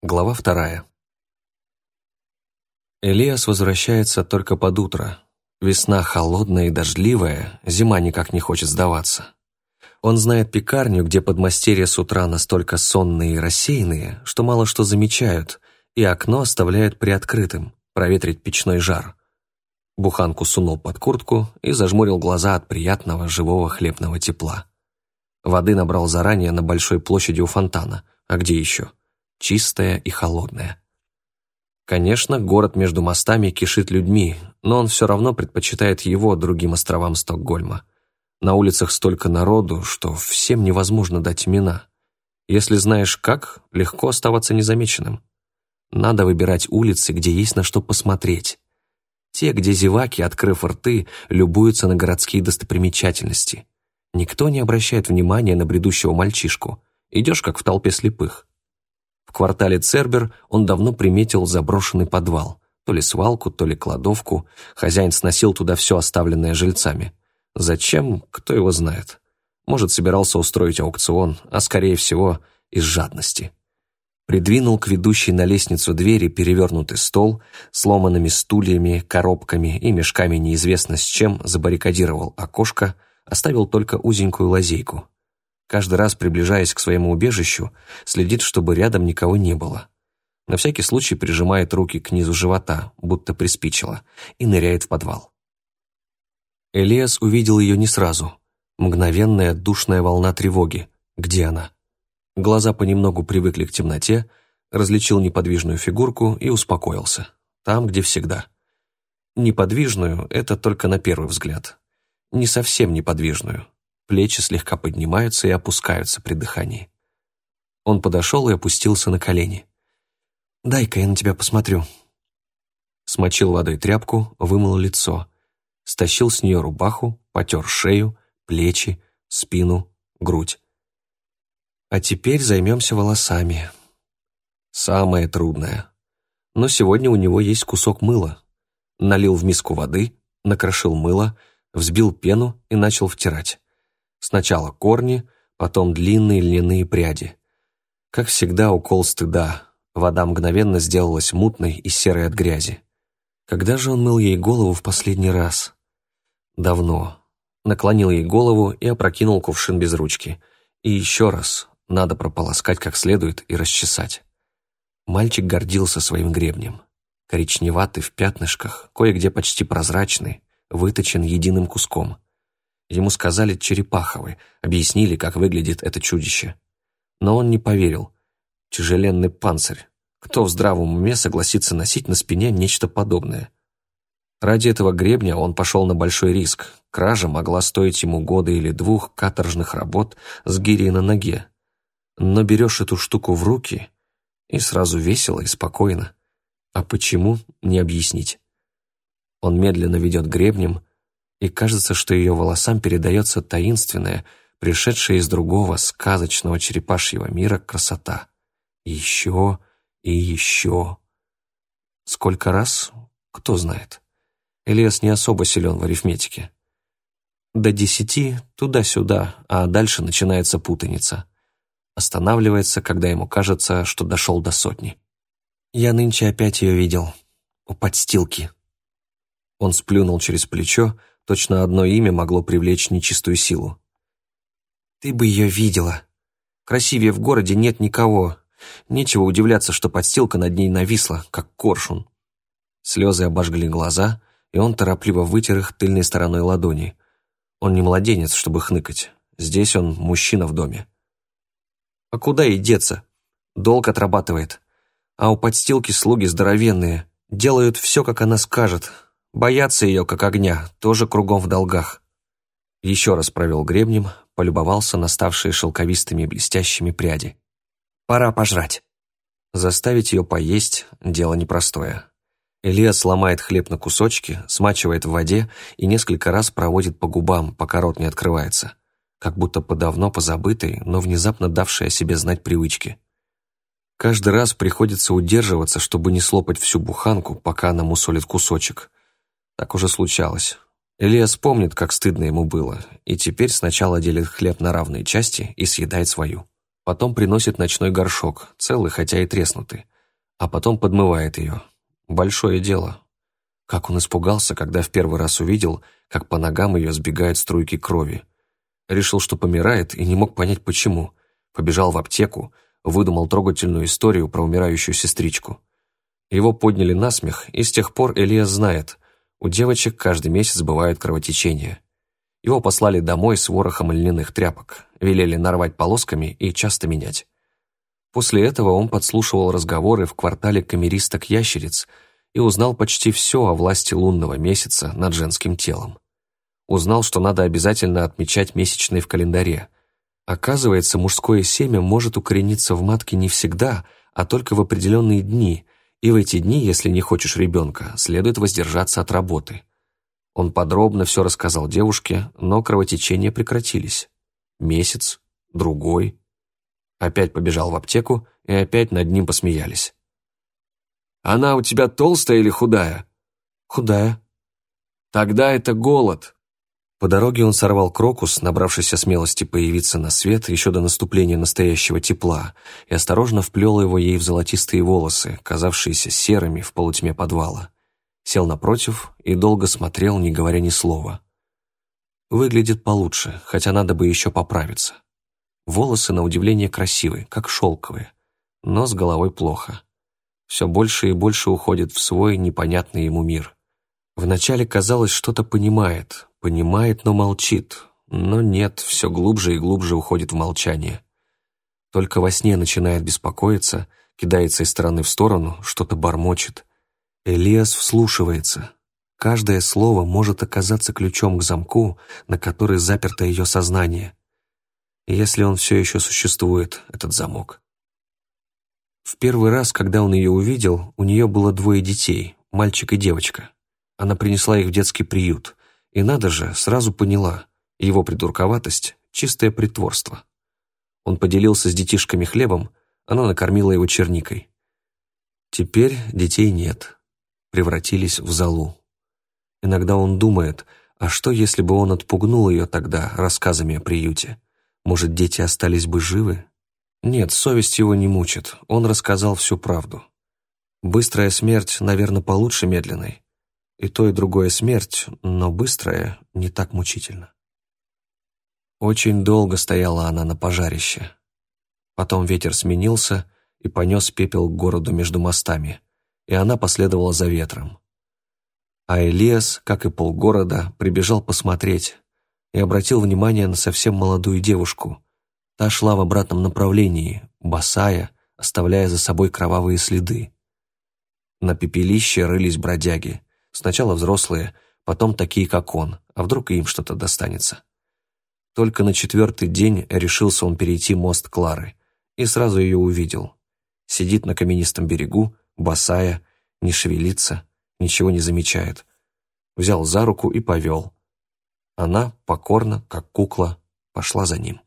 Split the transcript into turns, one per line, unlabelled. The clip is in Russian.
Глава вторая. Элиас возвращается только под утро. Весна холодная и дождливая, зима никак не хочет сдаваться. Он знает пекарню, где подмастерья с утра настолько сонные и рассеянные, что мало что замечают, и окно оставляют приоткрытым, проветрить печной жар. Буханку сунул под куртку и зажмурил глаза от приятного живого хлебного тепла. Воды набрал заранее на большой площади у фонтана, а где еще? Чистая и холодная. Конечно, город между мостами кишит людьми, но он все равно предпочитает его другим островам Стокгольма. На улицах столько народу, что всем невозможно дать имена. Если знаешь как, легко оставаться незамеченным. Надо выбирать улицы, где есть на что посмотреть. Те, где зеваки, открыв рты, любуются на городские достопримечательности. Никто не обращает внимания на бредущего мальчишку. Идешь, как в толпе слепых. В квартале Цербер он давно приметил заброшенный подвал. То ли свалку, то ли кладовку. Хозяин сносил туда все оставленное жильцами. Зачем, кто его знает. Может, собирался устроить аукцион, а скорее всего, из жадности. Придвинул к ведущей на лестницу двери перевернутый стол, сломанными стульями, коробками и мешками неизвестно с чем забаррикадировал окошко, оставил только узенькую лазейку каждый раз приближаясь к своему убежищу, следит, чтобы рядом никого не было. На всякий случай прижимает руки к низу живота, будто приспичило, и ныряет в подвал. Элиас увидел ее не сразу. Мгновенная душная волна тревоги. Где она? Глаза понемногу привыкли к темноте, различил неподвижную фигурку и успокоился. Там, где всегда. Неподвижную — это только на первый взгляд. Не совсем неподвижную плечи слегка поднимаются и опускаются при дыхании. Он подошел и опустился на колени. «Дай-ка я на тебя посмотрю». Смочил водой тряпку, вымыл лицо, стащил с нее рубаху, потер шею, плечи, спину, грудь. А теперь займемся волосами. Самое трудное. Но сегодня у него есть кусок мыла. Налил в миску воды, накрошил мыло, взбил пену и начал втирать. Сначала корни, потом длинные льняные пряди. Как всегда, укол стыда. Вода мгновенно сделалась мутной и серой от грязи. Когда же он мыл ей голову в последний раз? Давно. Наклонил ей голову и опрокинул кувшин без ручки. И еще раз. Надо прополоскать как следует и расчесать. Мальчик гордился своим гребнем. Коричневатый в пятнышках, кое-где почти прозрачный, выточен единым куском. Ему сказали черепаховый, объяснили, как выглядит это чудище. Но он не поверил. Тяжеленный панцирь. Кто в здравом уме согласится носить на спине нечто подобное? Ради этого гребня он пошел на большой риск. Кража могла стоить ему года или двух каторжных работ с гирей на ноге. Но берешь эту штуку в руки, и сразу весело и спокойно. А почему, не объяснить. Он медленно ведет гребнем, и кажется, что ее волосам передается таинственная, пришедшая из другого сказочного черепашьего мира красота. Еще и еще. Сколько раз? Кто знает. Элиас не особо силен в арифметике. До десяти туда-сюда, а дальше начинается путаница. Останавливается, когда ему кажется, что дошел до сотни. Я нынче опять ее видел. У подстилки. Он сплюнул через плечо, Точно одно имя могло привлечь нечистую силу. «Ты бы ее видела. Красивее в городе нет никого. Нечего удивляться, что подстилка над ней нависла, как коршун». Слезы обожгли глаза, и он торопливо вытер их тыльной стороной ладони. Он не младенец, чтобы хныкать. Здесь он мужчина в доме. А куда ей деться? Долг отрабатывает. А у подстилки слуги здоровенные. Делают все, как она скажет, Боятся ее, как огня, тоже кругом в долгах. Еще раз провел гребнем, полюбовался на ставшие шелковистыми блестящими пряди. Пора пожрать. Заставить ее поесть – дело непростое. Илья сломает хлеб на кусочки, смачивает в воде и несколько раз проводит по губам, пока рот не открывается, как будто по давно позабытой, но внезапно давшей о себе знать привычке. Каждый раз приходится удерживаться, чтобы не слопать всю буханку, пока она мусолит кусочек – так уже случалось. Ильяс помнит, как стыдно ему было, и теперь сначала делит хлеб на равные части и съедает свою. потом приносит ночной горшок, целый, хотя и треснутый, а потом подмывает ее. Большое дело. Как он испугался, когда в первый раз увидел, как по ногам ее сбегают струйки крови. Решил, что помирает, и не мог понять, почему. Побежал в аптеку, выдумал трогательную историю про умирающую сестричку. Его подняли на смех, и с тех пор Элиас знает, у девочек каждый месяц бывают кровотечения. Его послали домой с ворохом льняных тряпок, велели нарвать полосками и часто менять. После этого он подслушивал разговоры в квартале камеристок-ящериц и узнал почти все о власти лунного месяца над женским телом. Узнал, что надо обязательно отмечать месячные в календаре. Оказывается, мужское семя может укорениться в матке не всегда, а только в определенные дни, и в эти дни, если не хочешь ребенка, следует воздержаться от работы. Он подробно все рассказал девушке, но кровотечения прекратились. Месяц, другой. Опять побежал в аптеку, и опять над ним посмеялись. «Она у тебя толстая или худая?» «Худая».
«Тогда это голод».
По дороге он сорвал крокус, набравшийся смелости появиться на свет еще до наступления настоящего тепла, и осторожно вплел его ей в золотистые волосы, казавшиеся серыми в полутьме подвала. Сел напротив и долго смотрел, не говоря ни слова. Выглядит получше, хотя надо бы еще поправиться. Волосы, на удивление, красивые, как шелковые, но с головой плохо. Все больше и больше уходит в свой непонятный ему мир. Вначале казалось, что-то понимает, Понимает, но молчит. Но нет, все глубже и глубже уходит в молчание. Только во сне начинает беспокоиться, кидается из стороны в сторону, что-то бормочет. Элиас вслушивается. Каждое слово может оказаться ключом к замку, на который заперто ее сознание. Если он все еще существует, этот замок. В первый раз, когда он ее увидел, у нее было двое детей, мальчик и девочка. Она принесла их в детский приют. И надо же, сразу поняла, его придурковатость — чистое притворство. Он поделился с детишками хлебом, она накормила его черникой. Теперь детей нет, превратились в залу. Иногда он думает, а что, если бы он отпугнул ее тогда рассказами о приюте? Может, дети остались бы живы? Нет, совесть его не мучит, он рассказал всю правду. Быстрая смерть, наверное, получше медленной. И то, и другое смерть, но быстрая, не так мучительно. Очень долго стояла она на пожарище. Потом ветер сменился и понес пепел к городу между мостами, и она последовала за ветром. А Элиас, как и полгорода, прибежал посмотреть и обратил внимание на совсем молодую девушку. Та шла в обратном направлении, босая, оставляя за собой кровавые следы. На пепелище рылись бродяги — Сначала взрослые, потом такие, как он, а вдруг им что-то достанется. Только на четвертый день решился он перейти мост Клары и сразу ее увидел. Сидит на каменистом берегу, босая, не шевелится, ничего не замечает. Взял за руку и повел. Она, покорно, как кукла, пошла за ним.